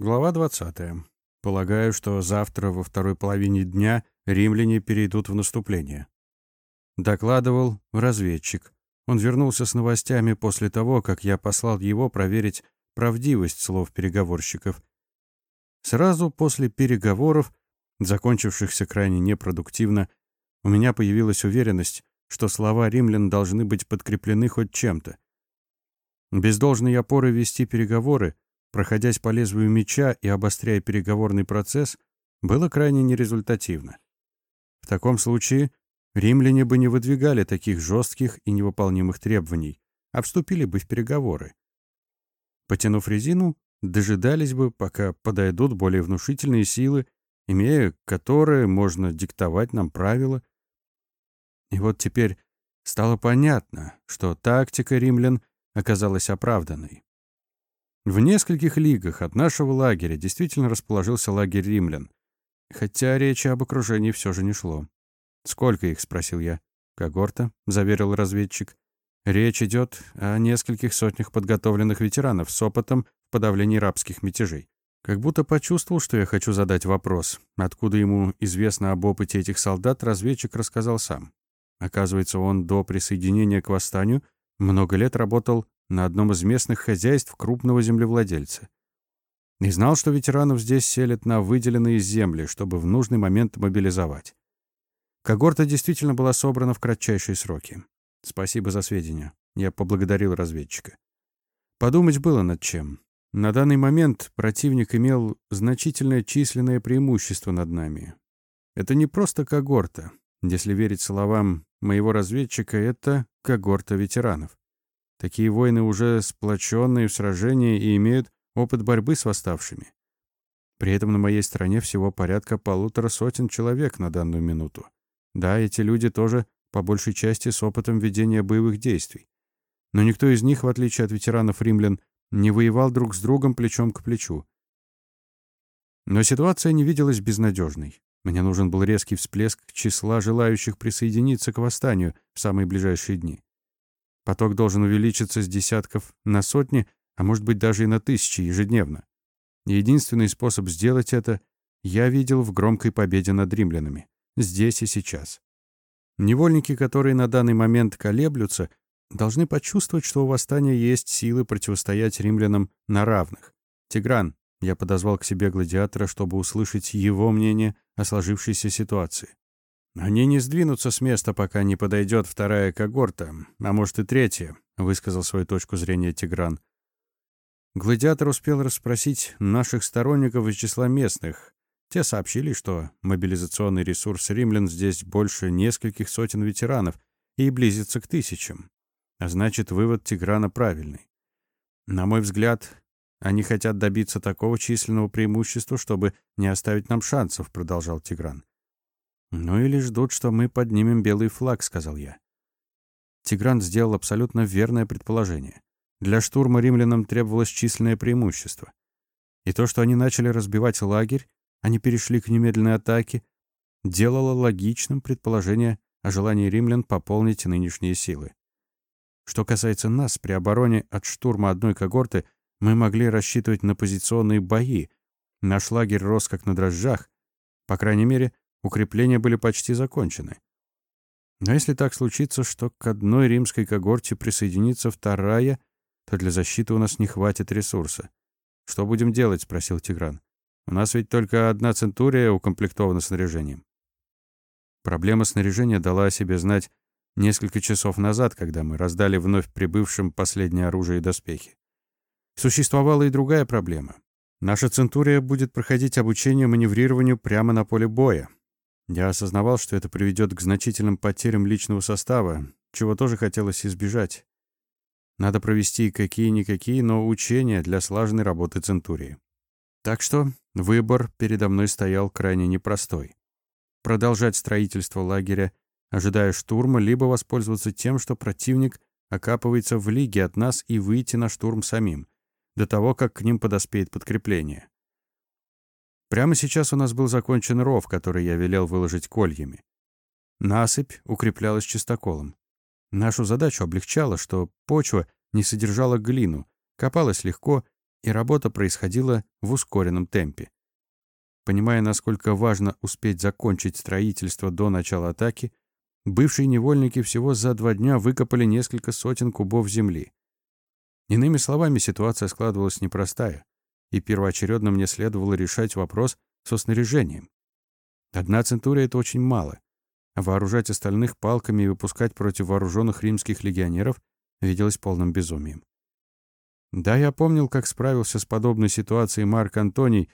Глава 20. Полагаю, что завтра во второй половине дня римляне перейдут в наступление. Докладывал разведчик. Он вернулся с новостями после того, как я послал его проверить правдивость слов переговорщиков. Сразу после переговоров, закончившихся крайне непродуктивно, у меня появилась уверенность, что слова римлян должны быть подкреплены хоть чем-то. Без должной опоры вести переговоры проходясь по лезвию меча и обостряя переговорный процесс, было крайне нерезультативно. В таком случае римляне бы не выдвигали таких жестких и невыполнимых требований, а вступили бы в переговоры. Потянув резину, дожидались бы, пока подойдут более внушительные силы, имея которые можно диктовать нам правила. И вот теперь стало понятно, что тактика римлян оказалась оправданной. В нескольких лигах от нашего лагеря действительно расположился лагерь римлян, хотя речи об окружении все же не шло. «Сколько их?» — спросил я. «Когорта», — заверил разведчик. «Речь идет о нескольких сотнях подготовленных ветеранов с опытом в подавлении рабских мятежей. Как будто почувствовал, что я хочу задать вопрос. Откуда ему известно об опыте этих солдат, разведчик рассказал сам. Оказывается, он до присоединения к восстанию много лет работал на одном из местных хозяйств крупного землевладельца. И знал, что ветеранов здесь селят на выделенные земли, чтобы в нужный момент мобилизовать. Когорта действительно была собрана в кратчайшие сроки. Спасибо за сведения. Я поблагодарил разведчика. Подумать было над чем. На данный момент противник имел значительное численное преимущество над нами. Это не просто когорта. Если верить словам моего разведчика, это когорта ветеранов. Такие воины уже сплоченные в сражении и имеют опыт борьбы с восставшими. При этом на моей стороне всего порядка полутора сотен человек на данную минуту. Да, эти люди тоже по большей части с опытом ведения боевых действий. Но никто из них, в отличие от ветеранов римлян, не воевал друг с другом плечом к плечу. Но ситуация не виделась безнадежной. Мне нужен был резкий всплеск числа желающих присоединиться к восстанию в самые ближайшие дни. Поток должен увеличиться с десятков на сотни, а может быть даже и на тысячи ежедневно. Единственный способ сделать это я видел в громкой победе над римлянами. Здесь и сейчас. Невольники, которые на данный момент колеблются, должны почувствовать, что у восстания есть силы противостоять римлянам на равных. Тигран, я подозвал к себе гладиатора, чтобы услышать его мнение о сложившейся ситуации. «Они не сдвинутся с места, пока не подойдет вторая когорта, а может и третья», — высказал свою точку зрения Тигран. Гладиатор успел расспросить наших сторонников из числа местных. Те сообщили, что мобилизационный ресурс римлян здесь больше нескольких сотен ветеранов и близится к тысячам. А значит, вывод Тиграна правильный. На мой взгляд, они хотят добиться такого численного преимущества, чтобы не оставить нам шансов, продолжал Тигран. «Ну или ждут, что мы поднимем белый флаг», — сказал я. Тигран сделал абсолютно верное предположение. Для штурма римлянам требовалось численное преимущество. И то, что они начали разбивать лагерь, они перешли к немедленной атаке, делало логичным предположение о желании римлян пополнить нынешние силы. Что касается нас, при обороне от штурма одной когорты мы могли рассчитывать на позиционные бои. Наш лагерь рос как на дрожжах. По крайней мере, укрепления были почти закончены. Но если так случится, что к одной римской когорте присоединится вторая, то для защиты у нас не хватит ресурса. «Что будем делать?» — спросил Тигран. «У нас ведь только одна центурия укомплектована снаряжением». Проблема снаряжения дала о себе знать несколько часов назад, когда мы раздали вновь прибывшим последнее оружие и доспехи. Существовала и другая проблема. Наша центурия будет проходить обучение маневрированию прямо на поле боя, я осознавал, что это приведет к значительным потерям личного состава, чего тоже хотелось избежать. Надо провести какие-никакие, но учения для слаженной работы Центурии. Так что выбор передо мной стоял крайне непростой. Продолжать строительство лагеря, ожидая штурма, либо воспользоваться тем, что противник окапывается в лиге от нас и выйти на штурм самим, до того, как к ним подоспеет подкрепление. Прямо сейчас у нас был закончен ров, который я велел выложить кольями. Насыпь укреплялась чистоколом. Нашу задачу облегчало, что почва не содержала глину, копалась легко и работа происходила в ускоренном темпе. Понимая, насколько важно успеть закончить строительство до начала атаки, бывшие невольники всего за два дня выкопали несколько сотен кубов земли. Иными словами, ситуация складывалась непростая, и первоочередно мне следовало решать вопрос со снаряжением. Одна центурия — это очень мало, вооружать остальных палками и выпускать против вооруженных римских легионеров виделось полным безумием. Да, я помнил, как справился с подобной ситуацией Марк Антоний.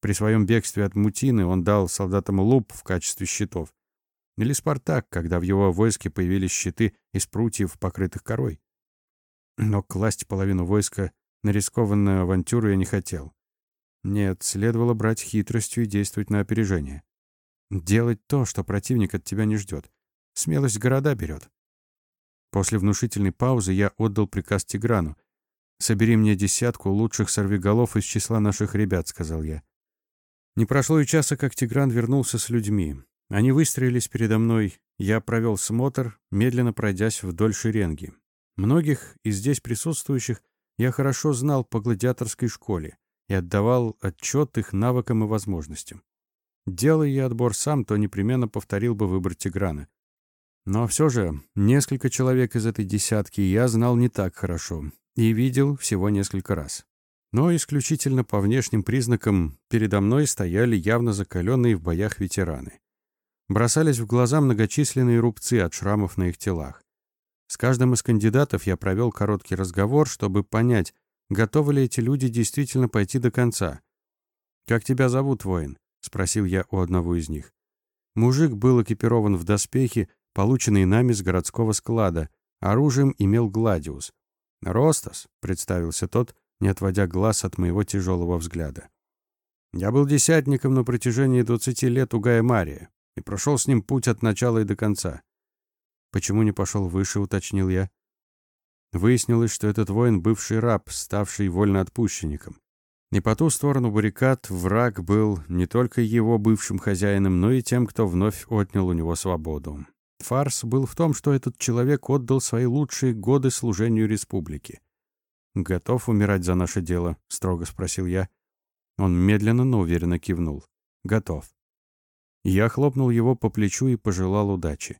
При своем бегстве от Мутины он дал солдатам луп в качестве щитов. Или Спартак, когда в его войске появились щиты из прутьев, покрытых корой. Но класть половину войска на рискованную авантюру я не хотел. Нет, следовало брать хитростью и действовать на опережение. Делать то, что противник от тебя не ждет. Смелость города берет. После внушительной паузы я отдал приказ Тиграну — «Собери мне десятку лучших сорвиголов из числа наших ребят», — сказал я. Не прошло и часа, как Тигран вернулся с людьми. Они выстроились передо мной. Я провел смотр, медленно пройдясь вдоль шеренги. Многих из здесь присутствующих я хорошо знал по гладиаторской школе и отдавал отчет их навыкам и возможностям. Делая я отбор сам, то непременно повторил бы выбор Тиграна. Но все же, несколько человек из этой десятки я знал не так хорошо, и видел всего несколько раз. Но исключительно по внешним признакам передо мной стояли явно закаленные в боях ветераны. Бросались в глаза многочисленные рубцы от шрамов на их телах. С каждым из кандидатов я провел короткий разговор, чтобы понять, готовы ли эти люди действительно пойти до конца. «Как тебя зовут, воин?» — спросил я у одного из них. Мужик был экипирован в доспехи, полученные нами с городского склада. Оружием имел Гладиус. «Ростас», — представился тот, не отводя глаз от моего тяжелого взгляда. «Я был десятником на протяжении двадцати лет у Гая Мария и прошел с ним путь от начала и до конца. Почему не пошел выше, уточнил я. Выяснилось, что этот воин — бывший раб, ставший вольноотпущенником. И по ту сторону баррикад враг был не только его бывшим хозяином, но и тем, кто вновь отнял у него свободу. Фарс был в том, что этот человек отдал свои лучшие годы служению республике. «Готов умирать за наше дело?» — строго спросил я. Он медленно, но уверенно кивнул. «Готов». Я хлопнул его по плечу и пожелал удачи.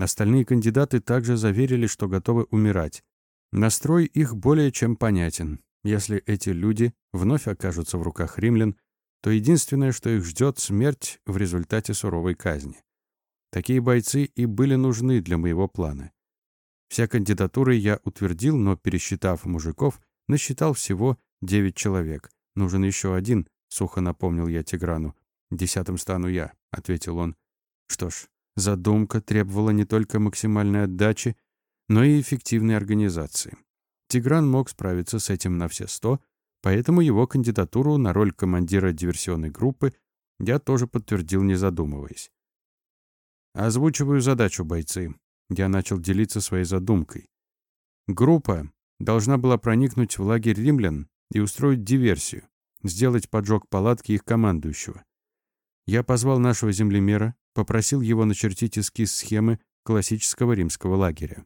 Остальные кандидаты также заверили, что готовы умирать. Настрой их более чем понятен. Если эти люди вновь окажутся в руках римлян, то единственное, что их ждет, смерть в результате суровой казни. Такие бойцы и были нужны для моего плана. Вся кандидатуры я утвердил, но, пересчитав мужиков, насчитал всего девять человек. Нужен еще один, сухо напомнил я Тиграну. Десятым стану я, ответил он. Что ж, задумка требовала не только максимальной отдачи, но и эффективной организации. Тигран мог справиться с этим на все сто, поэтому его кандидатуру на роль командира диверсионной группы я тоже подтвердил, не задумываясь. Озвучиваю задачу, бойцы. Я начал делиться своей задумкой. Группа должна была проникнуть в лагерь римлян и устроить диверсию, сделать поджог палатки их командующего. Я позвал нашего землемера, попросил его начертить эскиз схемы классического римского лагеря.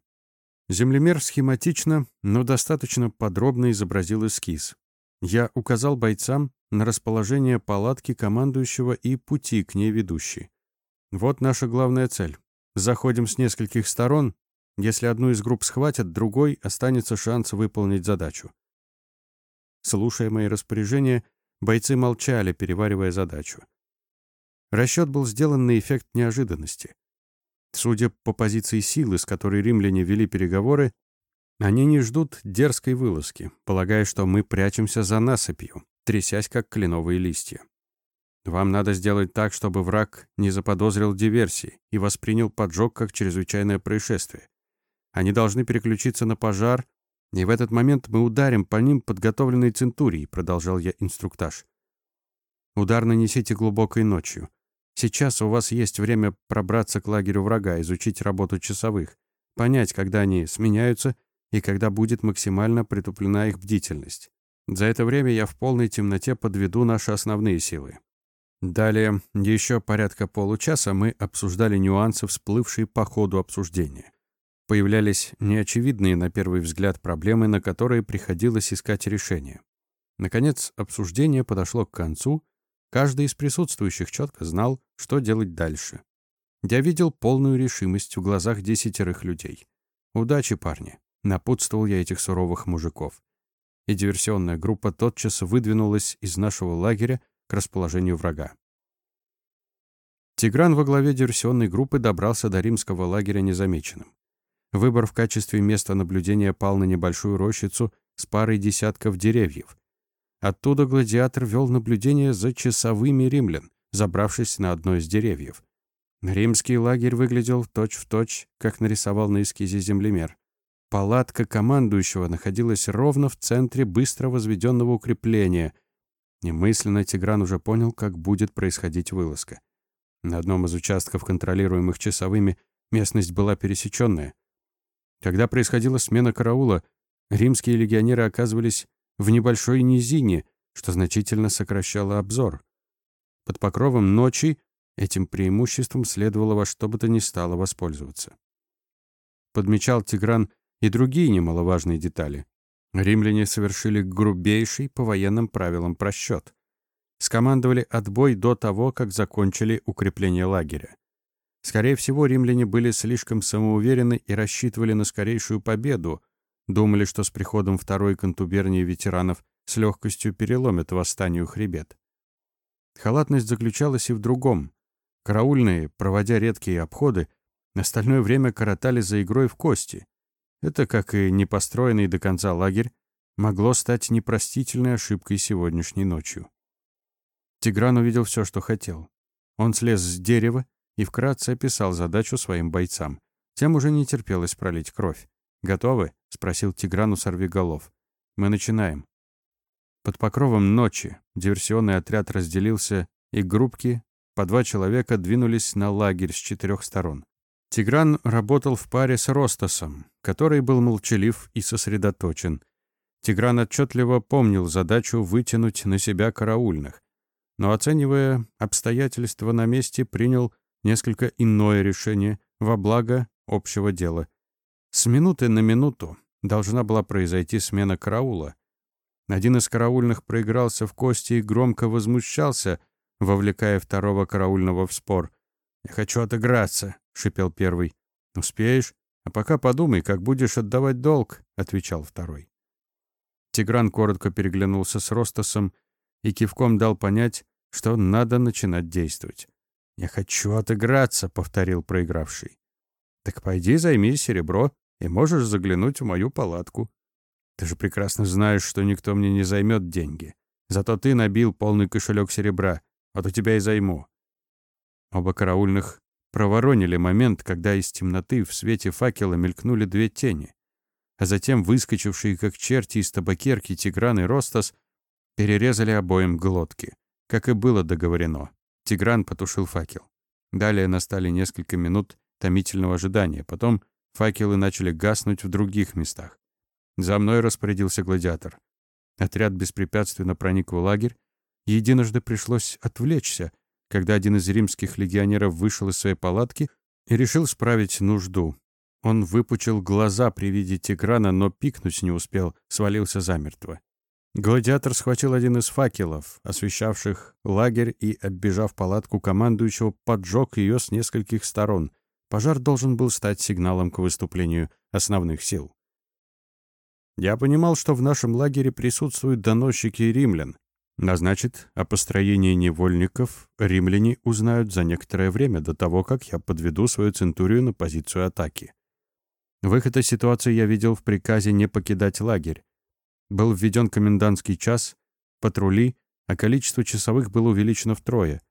Землемер схематично, но достаточно подробно изобразил эскиз. Я указал бойцам на расположение палатки командующего и пути к ней ведущие. Вот наша главная цель. Заходим с нескольких сторон. Если одну из групп схватят, другой останется шанс выполнить задачу. Слушая мои распоряжения, бойцы молчали, переваривая задачу. Расчет был сделан на эффект неожиданности. Судя по позиции силы, с которой римляне вели переговоры, они не ждут дерзкой вылазки, полагая, что мы прячемся за насыпью, трясясь, как кленовые листья. Вам надо сделать так, чтобы враг не заподозрил диверсии и воспринял поджог как чрезвычайное происшествие. Они должны переключиться на пожар, и в этот момент мы ударим по ним подготовленной центурией, продолжал я инструктаж. Удар нанесите глубокой ночью. Сейчас у вас есть время пробраться к лагерю врага, изучить работу часовых, понять, когда они сменяются и когда будет максимально притуплена их бдительность. За это время я в полной темноте подведу наши основные силы. Далее, еще порядка получаса мы обсуждали нюансы, всплывшие по ходу обсуждения. Появлялись неочевидные на первый взгляд проблемы, на которые приходилось искать решение. Наконец, обсуждение подошло к концу. Каждый из присутствующих четко знал, что делать дальше. Я видел полную решимость в глазах десятерых людей. «Удачи, парни!» — напутствовал я этих суровых мужиков. И диверсионная группа тотчас выдвинулась из нашего лагеря к расположению врага. Тигран во главе диверсионной группы добрался до римского лагеря незамеченным. Выбор в качестве места наблюдения пал на небольшую рощицу с парой десятков деревьев. Оттуда гладиатор вел наблюдение за часовыми римлян, забравшись на одно из деревьев. Римский лагерь выглядел точь-в-точь, точь, как нарисовал на эскизе землемер. Палатка командующего находилась ровно в центре быстро возведенного укрепления. Немысленно Тигран уже понял, как будет происходить вылазка. На одном из участков, контролируемых часовыми, местность была пересеченная. Когда происходила смена караула, римские легионеры оказывались в небольшой низине, что значительно сокращало обзор. Под покровом ночи этим преимуществом следовало во что бы то ни стало воспользоваться. Подмечал Тигран и другие немаловажные детали. Римляне совершили грубейший по военным правилам просчет скомандовали отбой до того, как закончили укрепление лагеря. Скорее всего, римляне были слишком самоуверены и рассчитывали на скорейшую победу, думали, что с приходом второй контубернии ветеранов с легкостью переломят восстанию хребет. Халатность заключалась и в другом. Караульные, проводя редкие обходы, остальное время коротали за игрой в кости. Это, как и непостроенный до конца лагерь, могло стать непростительной ошибкой сегодняшней ночью. Тигран увидел все, что хотел. Он слез с дерева и вкратце описал задачу своим бойцам. Тем уже не терпелось пролить кровь. «Готовы?» — спросил Тигран у сорвиголов. «Мы начинаем». Под покровом ночи диверсионный отряд разделился, и группки по два человека двинулись на лагерь с четырех сторон. Тигран работал в паре с Ростасом, который был молчалив и сосредоточен. Тигран отчетливо помнил задачу вытянуть на себя караульных но, оценивая обстоятельства на месте, принял несколько иное решение во благо общего дела. С минуты на минуту должна была произойти смена караула. Один из караульных проигрался в кости и громко возмущался, вовлекая второго караульного в спор. «Я хочу отыграться», — шипел первый. «Успеешь? А пока подумай, как будешь отдавать долг», — отвечал второй. Тигран коротко переглянулся с Ростасом и кивком дал понять, что надо начинать действовать. «Я хочу отыграться», — повторил проигравший. «Так пойди займи серебро, и можешь заглянуть в мою палатку. Ты же прекрасно знаешь, что никто мне не займет деньги. Зато ты набил полный кошелек серебра, вот у тебя и займу». Оба караульных проворонили момент, когда из темноты в свете факела мелькнули две тени, а затем выскочившие, как черти из табакерки Тигран и Ростас, перерезали обоим глотки, как и было договорено. Тигран потушил факел. Далее настали несколько минут томительного ожидания, потом факелы начали гаснуть в других местах. За мной распорядился гладиатор. Отряд беспрепятственно проник в лагерь. Единожды пришлось отвлечься, когда один из римских легионеров вышел из своей палатки и решил справить нужду. Он выпучил глаза при виде Тиграна, но пикнуть не успел, свалился замертво. Гладиатор схватил один из факелов, освещавших лагерь, и, оббежав палатку командующего, поджег ее с нескольких сторон. Пожар должен был стать сигналом к выступлению основных сил. Я понимал, что в нашем лагере присутствуют доносчики римлян, а значит, о построении невольников римляне узнают за некоторое время до того, как я подведу свою центурию на позицию атаки. Выход из ситуации я видел в приказе не покидать лагерь. Был введен комендантский час, патрули, а количество часовых было увеличено втрое.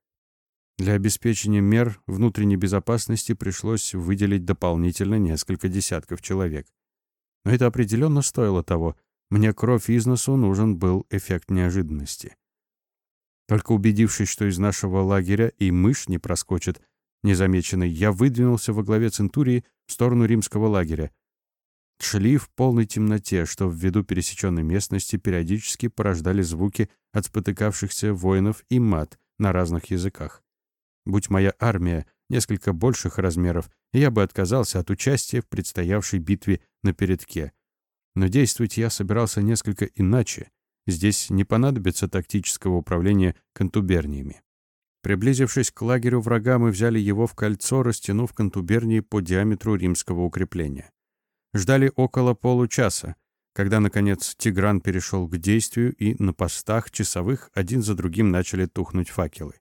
Для обеспечения мер внутренней безопасности пришлось выделить дополнительно несколько десятков человек. Но это определенно стоило того. Мне кровь из носу нужен был эффект неожиданности. Только убедившись, что из нашего лагеря и мышь не проскочит незамеченной, я выдвинулся во главе Центурии в сторону римского лагеря. Шли в полной темноте, что ввиду пересеченной местности периодически порождали звуки от спотыкавшихся воинов и мат на разных языках. Будь моя армия несколько больших размеров, я бы отказался от участия в предстоявшей битве на передке. Но действовать я собирался несколько иначе. здесь не понадобится тактического управления контуберниями. Приблизившись к лагерю врага, мы взяли его в кольцо, растянув контубернии по диаметру римского укрепления. Ждали около получаса, когда, наконец, Тигран перешел к действию, и на постах часовых один за другим начали тухнуть факелы.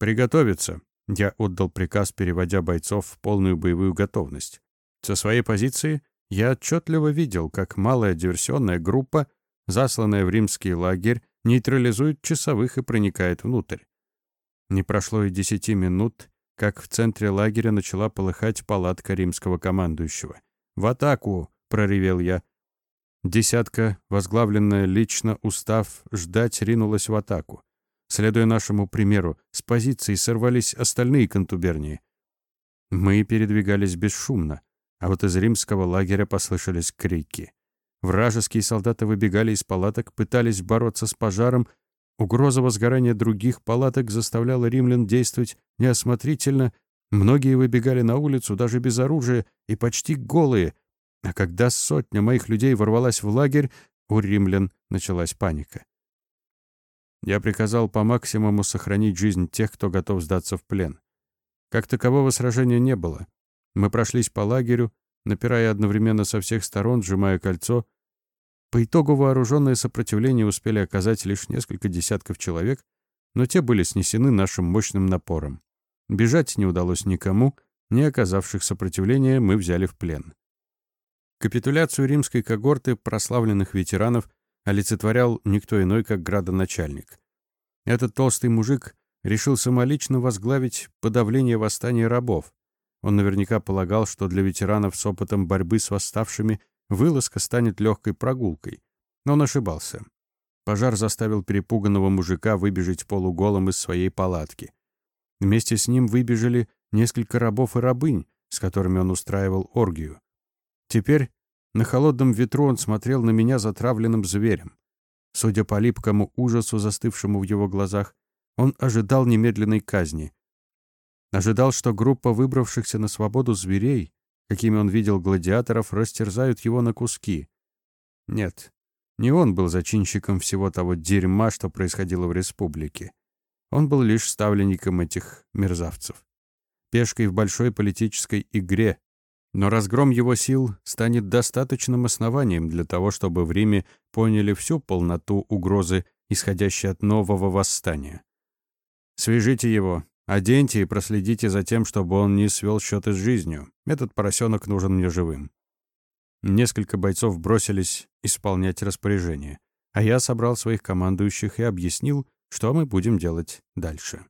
«Приготовиться!» — я отдал приказ, переводя бойцов в полную боевую готовность. Со своей позиции я отчетливо видел, как малая диверсионная группа, засланная в римский лагерь, нейтрализует часовых и проникает внутрь. Не прошло и десяти минут, как в центре лагеря начала полыхать палатка римского командующего. «В атаку!» — проревел я. Десятка, возглавленная лично устав, ждать ринулась в атаку. Следуя нашему примеру, с позиции сорвались остальные контубернии. Мы передвигались бесшумно, а вот из римского лагеря послышались крики. Вражеские солдаты выбегали из палаток, пытались бороться с пожаром. Угроза возгорания других палаток заставляла римлян действовать неосмотрительно. Многие выбегали на улицу даже без оружия и почти голые, а когда сотня моих людей ворвалась в лагерь, у римлян началась паника. Я приказал по максимуму сохранить жизнь тех, кто готов сдаться в плен. Как такового сражения не было. Мы прошлись по лагерю, напирая одновременно со всех сторон, сжимая кольцо. По итогу вооруженное сопротивление успели оказать лишь несколько десятков человек, но те были снесены нашим мощным напором. Бежать не удалось никому, не оказавших сопротивления мы взяли в плен. Капитуляцию римской когорты прославленных ветеранов олицетворял никто иной, как градоначальник. Этот толстый мужик решил самолично возглавить подавление восстания рабов. Он наверняка полагал, что для ветеранов с опытом борьбы с восставшими вылазка станет легкой прогулкой. Но он ошибался. Пожар заставил перепуганного мужика выбежать полуголым из своей палатки. Вместе с ним выбежали несколько рабов и рабынь, с которыми он устраивал оргию. Теперь на холодном ветру он смотрел на меня затравленным зверем. Судя по липкому ужасу, застывшему в его глазах, он ожидал немедленной казни. Ожидал, что группа выбравшихся на свободу зверей, какими он видел гладиаторов, растерзают его на куски. Нет, не он был зачинщиком всего того дерьма, что происходило в республике. Он был лишь ставленником этих мерзавцев. Пешкой в большой политической игре, но разгром его сил станет достаточным основанием для того, чтобы в Риме поняли всю полноту угрозы, исходящей от нового восстания. Свяжите его, оденьте и проследите за тем, чтобы он не свел счеты с жизнью. Этот поросенок нужен мне живым. Несколько бойцов бросились исполнять распоряжение, а я собрал своих командующих и объяснил, что мы будем делать дальше.